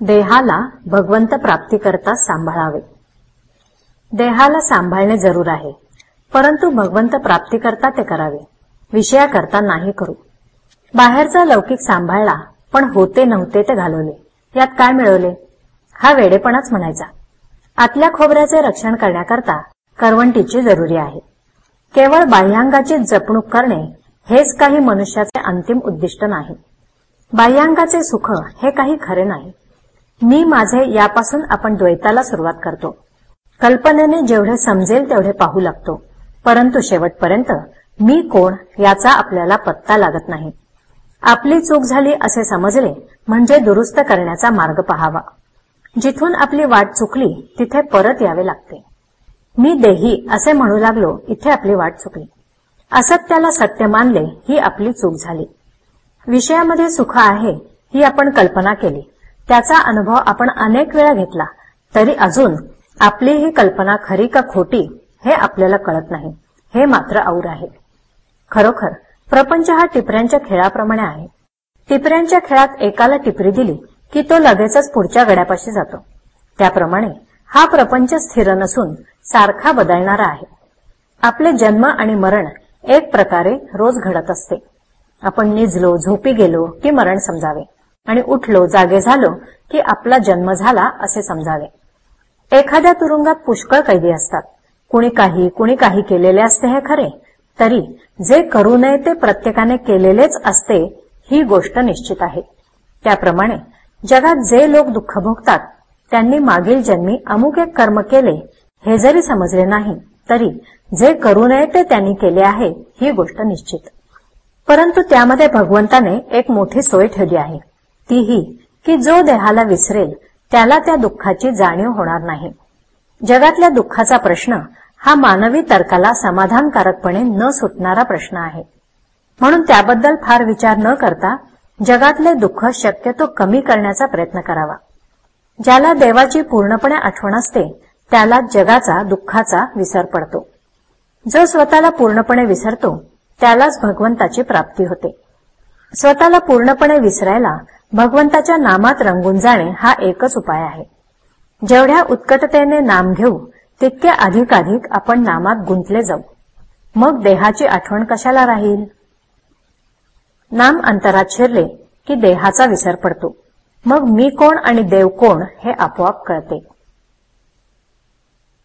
देहाला भगवंत प्राप्तीकरता सांभाळावे. देहाला सांभाळणे जरूर आहे परंतु भगवंत प्राप्तीकरता ते करावे. विषयाकरता नाही करू. बाहेरचा लौकिक सांभाळला पण होते नव्हते ते घालवले. यात काय मिळवले? हा वेडेपणाच म्हणायचा. आतल्या खोबऱ्याचे रक्षण करण्याकरता करवंटीची जरुरी आहे. केवळ बाह्यांगाची जपणूक करणे हेच काही मनुष्याचे अंतिम उद्दिष्ट नाही. बाह्यांगाचे सुख हे काही खरे नाही. मी माझे यापासून आपण द्वैताला सुरुवात करतो. कल्पनेने जेवढे समजेल तेवढे पाहू लागतो. परंतु शेवटपर्यंत मी कोण याचा आपल्याला पत्ता लागत नाही. आपली चूक झाली असे समजले म्हणजे दुरुस्त करण्याचा मार्ग पहावा. जिथून आपली वाट चुकली तिथे परत यावे लागते. मी देही असे म्हणू लागलो इथे आपली वाट चुकली. असत्याला सत्य मानले ही आपली चूक झाली. विषयामध्ये सुख आहे ही आपण कल्पना केली. त्याचा अनुभव आपण अनेक वेळा घेतला. तरी अजून आपली ही कल्पना खरी का खोटी हे आपल्याला कळत नाही. हे मात्र और आहे. खरोखर प्रपंच हा टिपऱ्यांच्या खेळाप्रमाणे आहे. टिपऱ्यांच्या खेळात एकाला टिपरी दिली की तो लगेचच पुढच्या गड्यापाशी जातो. त्याप्रमाणे हा प्रपंच स्थिर नसून सारखा बदलणारा आहे. आपले जन्म आणि मरण एक प्रकारे रोज घडत असते. आपण निजलो झोपी गेलो की मरण समजावे. आणि उठलो जागे झालो की आपला जन्म झाला असे समजावे. एखाद्या तुरुंगात पुष्कळ कैदी असतात. कुणी काही कुणी काही केलेले असते हे खरे. तरी जे करू नये ते प्रत्येकाने केलेलेच असते ही गोष्ट निश्चित आहे. त्याप्रमाणे जगात जे लोक दुःख भोगतात त्यांनी मागील जन्मी अमुक एक कर्म केले हे जरी समजले नाही तरी जे करू नये ते त्यांनी केले आहे ही गोष्ट निश्चित. परंतु त्यामध्ये भगवंताने एक मोठी सोय ठेवली आहे. ती ही की जो देहाला विसरेल त्याला त्या दुःखाची जाणीव होणार नाही. जगातल्या दुःखाचा प्रश्न हा मानवी तर्काला समाधानकारकपणे न सुटणारा प्रश्न आहे. म्हणून त्याबद्दल फार विचार न करता जगातले दुःख शक्यतो कमी करण्याचा प्रयत्न करावा. ज्याला देवाची पूर्णपणे आठवण असते त्याला जगाचा दुःखाचा विसर पडतो. जो स्वतःला पूर्णपणे विसरतो त्यालाच भगवंताची प्राप्ती होते. स्वतःला पूर्णपणे विसरायला भगवंताच्या नामात रंगून जाणे हा एकच उपाय आहे. जेवढ्या उत्कटतेने नाम घेऊ तितके अधिकाधिक आपण नामात गुंतले जाऊ. मग देहाची आठवण कशाला राहील? नाम अंतरात शिरले की देहाचा विसर पडतो. मग मी कोण आणि देव कोण हे आपोआप कळते.